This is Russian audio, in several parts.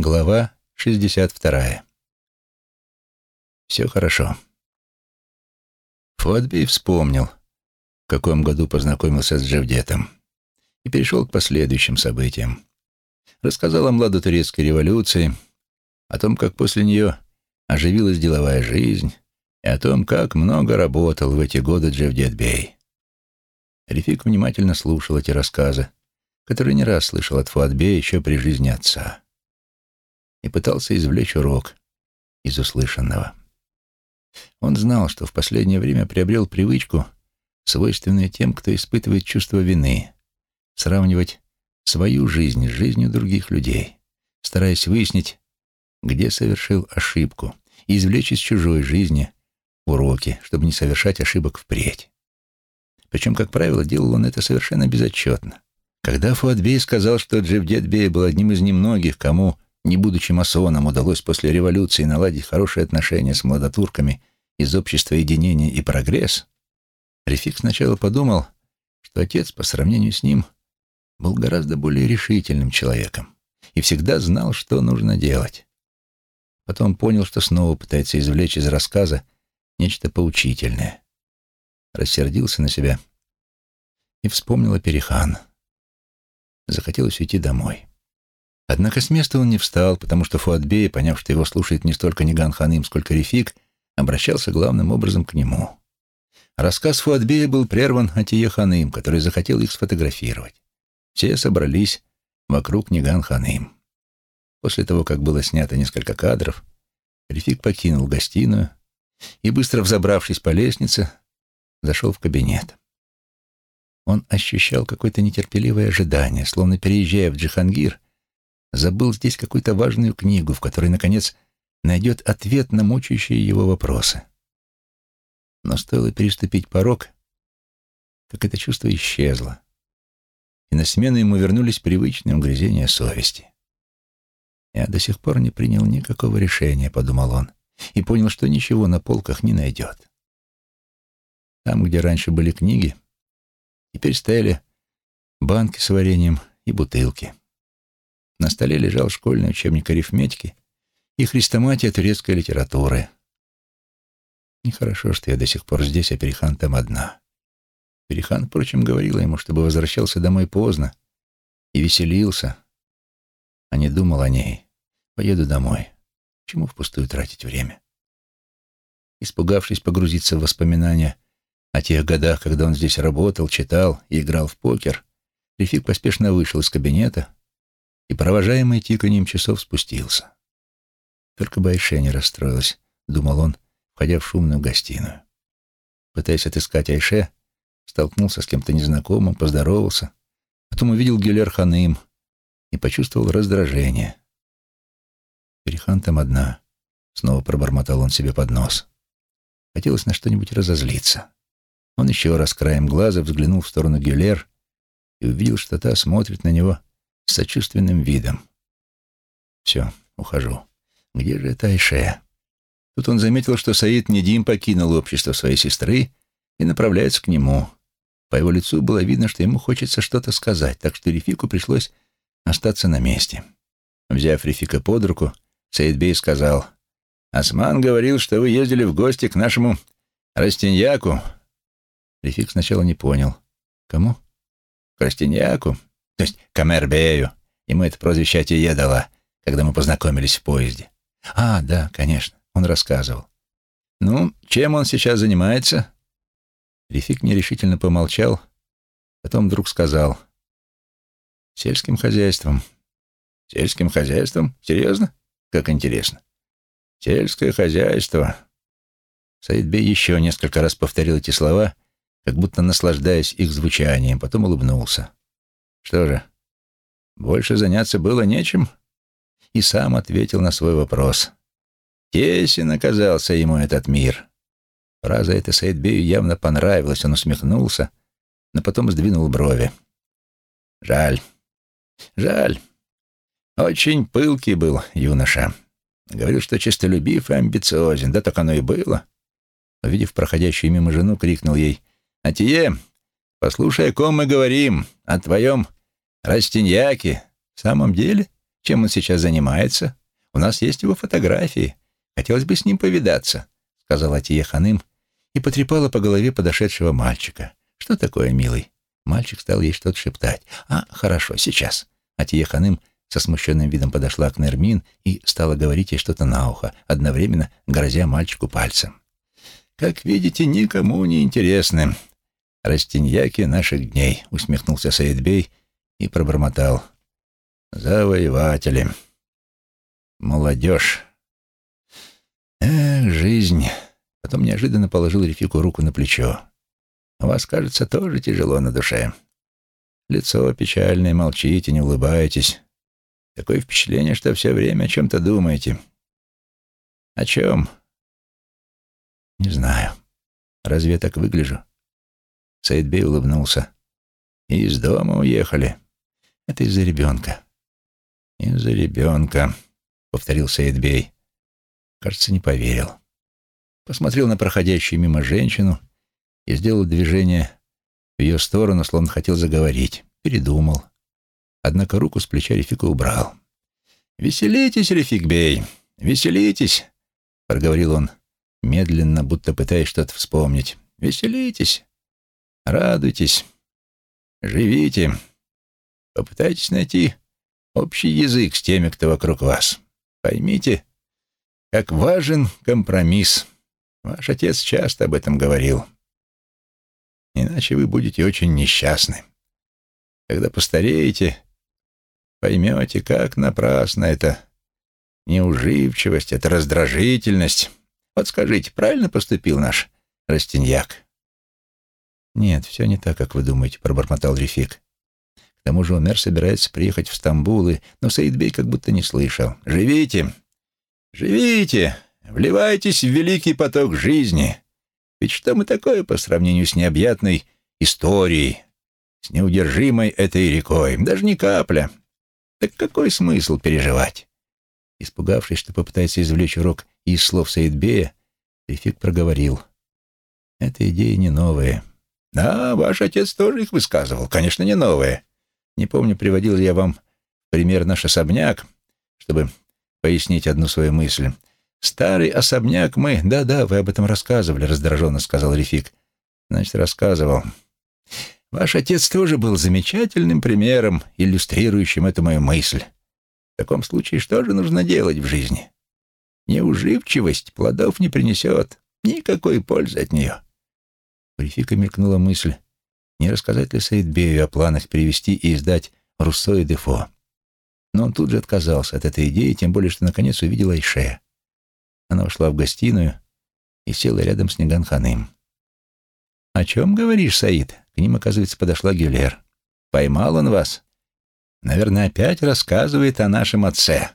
Глава 62. Все хорошо. Фуадби вспомнил, в каком году познакомился с Джавдетом, и перешел к последующим событиям. Рассказал о младотурецкой революции, о том, как после нее оживилась деловая жизнь, и о том, как много работал в эти годы Джавдет Бей. Рефик внимательно слушал эти рассказы, которые не раз слышал от Фуадбе еще при жизни отца и пытался извлечь урок из услышанного. Он знал, что в последнее время приобрел привычку, свойственную тем, кто испытывает чувство вины, сравнивать свою жизнь с жизнью других людей, стараясь выяснить, где совершил ошибку, и извлечь из чужой жизни уроки, чтобы не совершать ошибок впредь. Причем, как правило, делал он это совершенно безотчетно. Когда Фуадбей сказал, что Джевдетбей был одним из немногих, кому не будучи масоном, удалось после революции наладить хорошие отношения с младотурками из общества единения и прогресс, Рефик сначала подумал, что отец по сравнению с ним был гораздо более решительным человеком и всегда знал, что нужно делать. Потом понял, что снова пытается извлечь из рассказа нечто поучительное. Рассердился на себя и вспомнил о Перехан. Захотелось уйти домой. Однако с места он не встал, потому что Фуатбей, поняв, что его слушает не столько Ниган Ханым, сколько Рефик, обращался главным образом к нему. Рассказ Фуатбея был прерван Атие Ханым, который захотел их сфотографировать. Все собрались вокруг Ниган Ханым. После того, как было снято несколько кадров, Рефик покинул гостиную и, быстро взобравшись по лестнице, зашел в кабинет. Он ощущал какое-то нетерпеливое ожидание, словно переезжая в Джихангир — забыл здесь какую-то важную книгу, в которой, наконец, найдет ответ на мучающие его вопросы. Но стоило переступить порог, как это чувство исчезло, и на смену ему вернулись привычные угрызения совести. «Я до сих пор не принял никакого решения», — подумал он, и понял, что ничего на полках не найдет. Там, где раньше были книги, теперь стояли банки с вареньем и бутылки. На столе лежал школьный учебник арифметики и хрестоматия турецкой литературы. Нехорошо, что я до сих пор здесь, а Перехан там одна. Перехан, впрочем, говорила ему, чтобы возвращался домой поздно и веселился, а не думал о ней. Поеду домой. Чему впустую тратить время? Испугавшись погрузиться в воспоминания о тех годах, когда он здесь работал, читал и играл в покер, Рефик поспешно вышел из кабинета, и, провожаемый тиканьем часов, спустился. Только бы Айше не расстроилась, думал он, входя в шумную гостиную. Пытаясь отыскать Айше, столкнулся с кем-то незнакомым, поздоровался, потом увидел Гюлер Ханым и почувствовал раздражение. «Перехан там одна», — снова пробормотал он себе под нос. Хотелось на что-нибудь разозлиться. Он еще раз краем глаза взглянул в сторону Гюлер и увидел, что та смотрит на него с сочувственным видом. «Все, ухожу. Где же эта Айше?» Тут он заметил, что Саид Недим покинул общество своей сестры и направляется к нему. По его лицу было видно, что ему хочется что-то сказать, так что Рефику пришлось остаться на месте. Взяв Рефика под руку, Саид Бей сказал, «Осман говорил, что вы ездили в гости к нашему Растиньяку». Рефик сначала не понял. «Кому?» «К Растиньяку. То есть Камербею. Ему это прозвище Атие дала, когда мы познакомились в поезде. А, да, конечно, он рассказывал. Ну, чем он сейчас занимается? Рефик нерешительно помолчал, потом вдруг сказал. Сельским хозяйством. Сельским хозяйством? Серьезно? Как интересно. Сельское хозяйство. Саидбей еще несколько раз повторил эти слова, как будто наслаждаясь их звучанием, потом улыбнулся. Что же, больше заняться было нечем? И сам ответил на свой вопрос. Тесен оказался ему этот мир. Фраза эта Саидбею явно понравилась, он усмехнулся, но потом сдвинул брови. Жаль, жаль. Очень пылкий был юноша. Говорил, что честолюбив и амбициозен, да так оно и было. Увидев проходящую мимо жену, крикнул ей, «Атие, послушай, о ком мы говорим, о твоем Растиньяки. В самом деле? чем он сейчас занимается? У нас есть его фотографии. Хотелось бы с ним повидаться», — сказала Атия Ханым и потрепала по голове подошедшего мальчика. «Что такое, милый?» Мальчик стал ей что-то шептать. «А, хорошо, сейчас». Атия Ханым со смущенным видом подошла к Нермин и стала говорить ей что-то на ухо, одновременно грозя мальчику пальцем. «Как видите, никому не интересны растиньяки наших дней», — усмехнулся Саидбей и пробормотал. «Завоеватели. Молодежь. Эх, жизнь». Потом неожиданно положил Рефику руку на плечо. «У вас, кажется, тоже тяжело на душе. Лицо печальное, молчите, не улыбаетесь. Такое впечатление, что все время о чем-то думаете. О чем? Не знаю. Разве я так выгляжу? Саидбей улыбнулся. И из дома уехали. Это из-за ребенка. Из-за ребенка, повторил Саидбей. Кажется, не поверил. Посмотрел на проходящую мимо женщину и сделал движение в ее сторону, словно хотел заговорить. Передумал однако руку с плеча Рефика убрал. «Веселитесь, Рефик Бей, веселитесь!» — проговорил он, медленно, будто пытаясь что-то вспомнить. «Веселитесь, радуйтесь, живите, попытайтесь найти общий язык с теми, кто вокруг вас. Поймите, как важен компромисс. Ваш отец часто об этом говорил. Иначе вы будете очень несчастны. Когда постареете, Поймете, как напрасно это неуживчивость, это раздражительность. Вот скажите, правильно поступил наш Растиньяк? Нет, все не так, как вы думаете, пробормотал Рефик. К тому же Умер собирается приехать в Стамбул, и... но Саидбей как будто не слышал. «Живите! Живите! Вливайтесь в великий поток жизни! Ведь что мы такое по сравнению с необъятной историей, с неудержимой этой рекой? Даже не капля!» Так какой смысл переживать? Испугавшись, что попытается извлечь урок из слов Саидбея, Рефик проговорил. «Эта идея не новая». «Да, ваш отец тоже их высказывал. Конечно, не новая. Не помню, приводил ли я вам пример наш особняк, чтобы пояснить одну свою мысль. Старый особняк мы... Да-да, вы об этом рассказывали, раздраженно сказал Рефик. Значит, рассказывал. Ваш отец тоже был замечательным примером, иллюстрирующим эту мою мысль. В таком случае что же нужно делать в жизни? Неуживчивость плодов не принесет, никакой пользы от нее. Рефика мелькнула мысль, не рассказать ли Саидбею о планах перевести и издать Руссо и Дефо. Но он тут же отказался от этой идеи, тем более, что наконец увидела Айше. Она ушла в гостиную и села рядом с Неганханым. «О чем говоришь, Саид?» К ним, оказывается, подошла Гюлер. «Поймал он вас? Наверное, опять рассказывает о нашем отце».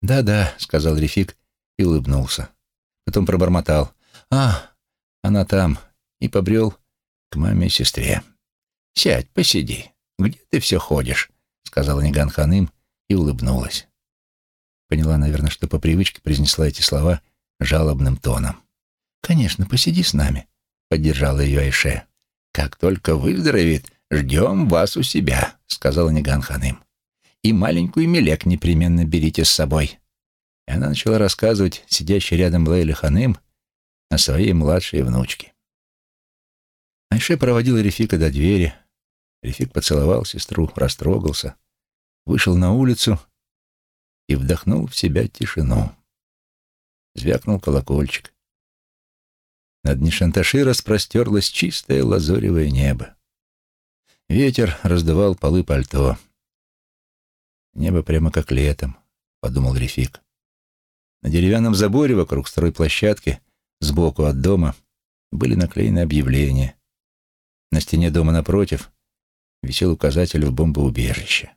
«Да-да», — сказал Рефик и улыбнулся. Потом пробормотал. «А, она там», и побрел к маме и сестре. «Сядь, посиди. Где ты все ходишь?» — сказала Ниган Ханым и улыбнулась. Поняла, наверное, что по привычке произнесла эти слова жалобным тоном. «Конечно, посиди с нами», — поддержала ее Айше. «Как только выздоровеет, ждем вас у себя», — сказала Ниган Ханым. «И маленькую Мелек непременно берите с собой». И она начала рассказывать сидящей рядом Лейли Ханым о своей младшей внучке. Айше проводила Рефика до двери. Рефик поцеловал сестру, растрогался, вышел на улицу и вдохнул в себя тишину. Звякнул колокольчик. Над Нишанташи распростерлось чистое лазоревое небо. Ветер раздувал полы пальто. Небо прямо как летом, — подумал Рефик. На деревянном заборе вокруг стройплощадки, сбоку от дома, были наклеены объявления. На стене дома напротив висел указатель в бомбоубежище.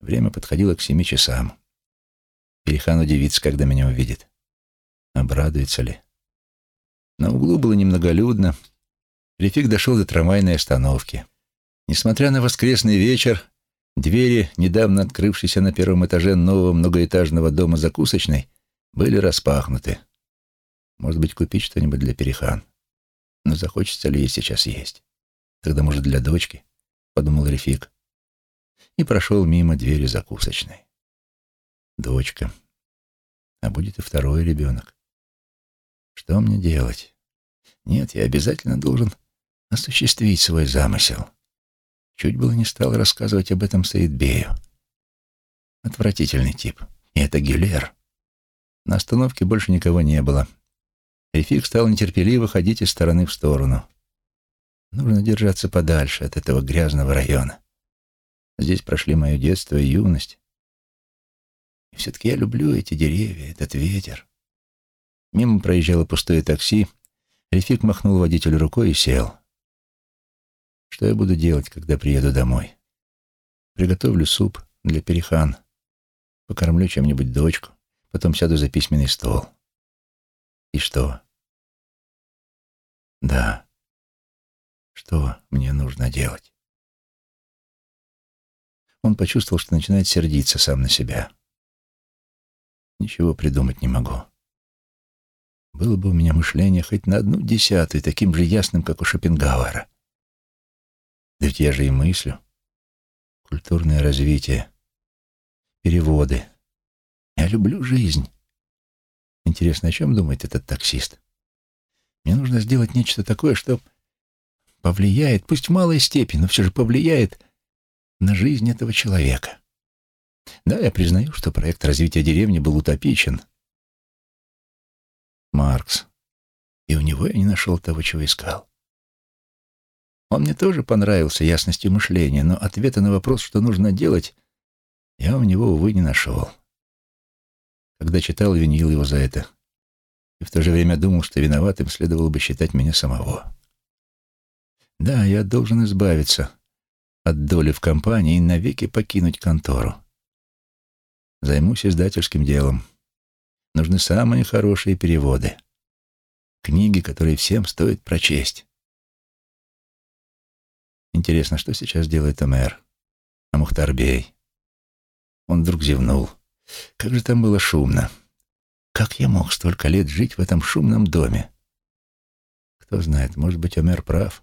Время подходило к семи часам. Перехан удивится, когда меня увидит. Обрадуется ли? На углу было немноголюдно. Рефик дошел до трамвайной остановки. Несмотря на воскресный вечер, двери, недавно открывшиеся на первом этаже нового многоэтажного дома закусочной, были распахнуты. Может быть, купить что-нибудь для Перехан. Но захочется ли ей сейчас есть? Тогда, может, для дочки? — подумал Рефик. и прошел мимо двери закусочной. Дочка. А будет и второй ребенок. Что мне делать? Нет, я обязательно должен осуществить свой замысел. Чуть было не стал рассказывать об этом Саидбею. Отвратительный тип. И это Гюлер. На остановке больше никого не было. Рефик стал нетерпеливо ходить из стороны в сторону. Нужно держаться подальше от этого грязного района. Здесь прошли мое детство и юность. И все-таки я люблю эти деревья, этот ветер. Мимо проезжало пустое такси. Рефик махнул водителю рукой и сел. Что я буду делать, когда приеду домой? Приготовлю суп для перехан. Покормлю чем-нибудь дочку. Потом сяду за письменный стол. И что? Да. Что мне нужно делать? Он почувствовал, что начинает сердиться сам на себя. Ничего придумать не могу. Было бы у меня мышление хоть на одну десятую таким же ясным, как у Шопенгауэра. Да ведь я же и мыслю. Культурное развитие, переводы. Я люблю жизнь. Интересно, о чем думает этот таксист? Мне нужно сделать нечто такое, что повлияет, пусть в малой степени, но все же повлияет на жизнь этого человека. Да, я признаю, что проект развития деревни был утопичен. Маркс. И у него я не нашел того, чего искал. Он мне тоже понравился ясностью мышления, но ответа на вопрос, что нужно делать, я у него, увы, не нашел. Когда читал, винил его за это. И в то же время думал, что виноватым следовало бы считать меня самого. Да, я должен избавиться от доли в компании и навеки покинуть контору. Займусь издательским делом. Нужны самые хорошие переводы. Книги, которые всем стоит прочесть. Интересно, что сейчас делает Омер? А Мухтарбей? Он вдруг зевнул. Как же там было шумно. Как я мог столько лет жить в этом шумном доме? Кто знает, может быть, Омер прав.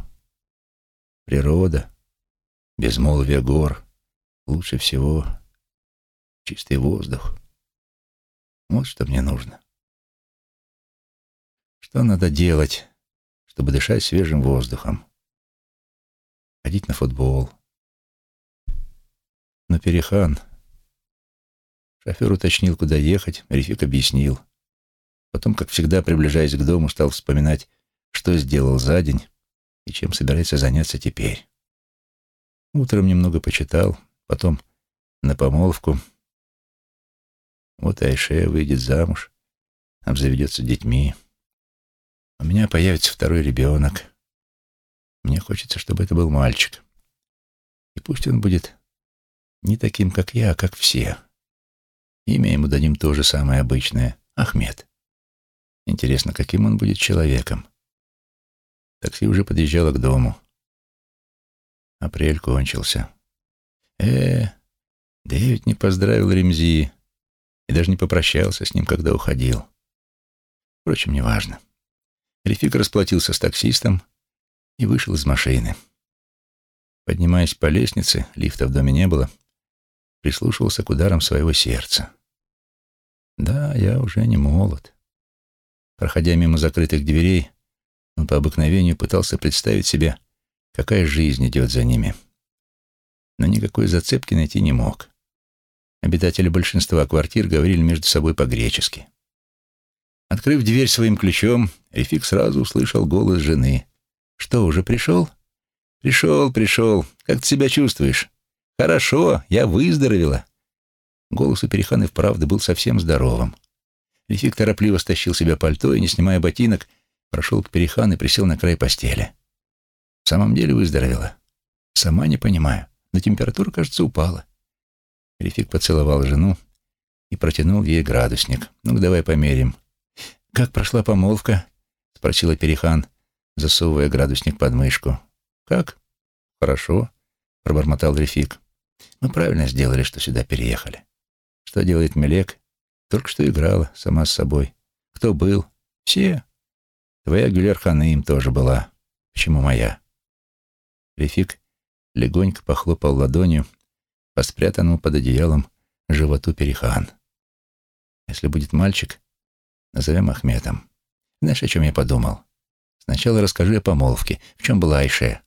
Природа, безмолвие гор, лучше всего чистый воздух. Вот что мне нужно. Что надо делать, чтобы дышать свежим воздухом? ходить на футбол. Но Перехан... Шофер уточнил, куда ехать, Рефик объяснил. Потом, как всегда, приближаясь к дому, стал вспоминать, что сделал за день и чем собирается заняться теперь. Утром немного почитал, потом на помолвку. Вот Айше выйдет замуж, обзаведется детьми. У меня появится второй ребенок. Мне хочется, чтобы это был мальчик. И пусть он будет не таким, как я, а как все. Имя ему дадим то же самое обычное — Ахмед. Интересно, каким он будет человеком? Такси уже подъезжало к дому. Апрель кончился. Э, Дэвид не поздравил Ремзи и даже не попрощался с ним, когда уходил. Впрочем, неважно. Рефик расплатился с таксистом, и вышел из машины. Поднимаясь по лестнице, лифта в доме не было, прислушивался к ударам своего сердца. Да, я уже не молод. Проходя мимо закрытых дверей, он по обыкновению пытался представить себе, какая жизнь идет за ними. Но никакой зацепки найти не мог. Обитатели большинства квартир говорили между собой по-гречески. Открыв дверь своим ключом, Рефик сразу услышал голос жены, «Что, уже пришел?» «Пришел, пришел. Как ты себя чувствуешь?» «Хорошо, я выздоровела». Голос у Перехана вправду был совсем здоровым. Лефик торопливо стащил себе пальто и, не снимая ботинок, прошел к Перехану и присел на край постели. «В самом деле выздоровела?» «Сама не понимаю, но температура, кажется, упала». Рефик поцеловал жену и протянул ей градусник. «Ну-ка, давай померим». «Как прошла помолвка?» — спросила Перехан засовывая градусник под мышку. «Как? Хорошо», — пробормотал Рефик. «Мы правильно сделали, что сюда переехали. Что делает Мелек? Только что играла, сама с собой. Кто был? Все. Твоя Гюлер им тоже была. Почему моя?» Рефик легонько похлопал ладонью по спрятанному под одеялом животу Перехан. Если будет мальчик, назовем Ахметом. Знаешь, о чем я подумал? Сначала расскажи о помолвке. В чем была Айше?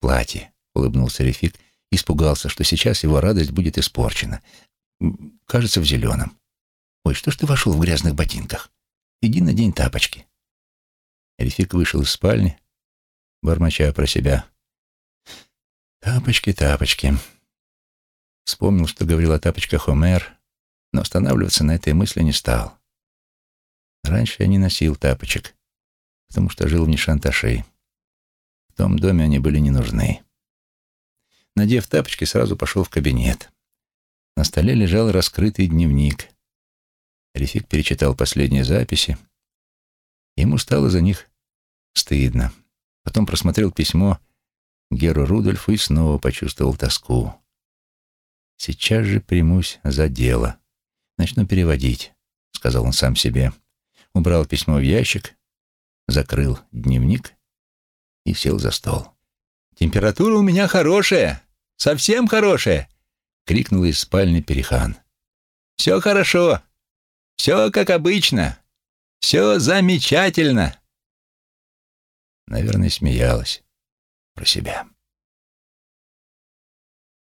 Платье, улыбнулся Рефик, испугался, что сейчас его радость будет испорчена. Кажется, в зеленом. Ой, что ж ты вошел в грязных ботинках? Иди надень тапочки. Рефик вышел из спальни, бормоча про себя. Тапочки, тапочки. Вспомнил, что говорил о тапочках Омер, но останавливаться на этой мысли не стал. Раньше я не носил тапочек, потому что жил в Нишанташи. В том доме они были не нужны. Надев тапочки, сразу пошел в кабинет. На столе лежал раскрытый дневник. Рефик перечитал последние записи. Ему стало за них стыдно. Потом просмотрел письмо Геру Рудольфу и снова почувствовал тоску. «Сейчас же примусь за дело. Начну переводить», — сказал он сам себе убрал письмо в ящик, закрыл дневник и сел за стол. «Температура у меня хорошая, совсем хорошая!» — крикнул из спальни Перехан. «Все хорошо, все как обычно, все замечательно!» Наверное, смеялась про себя.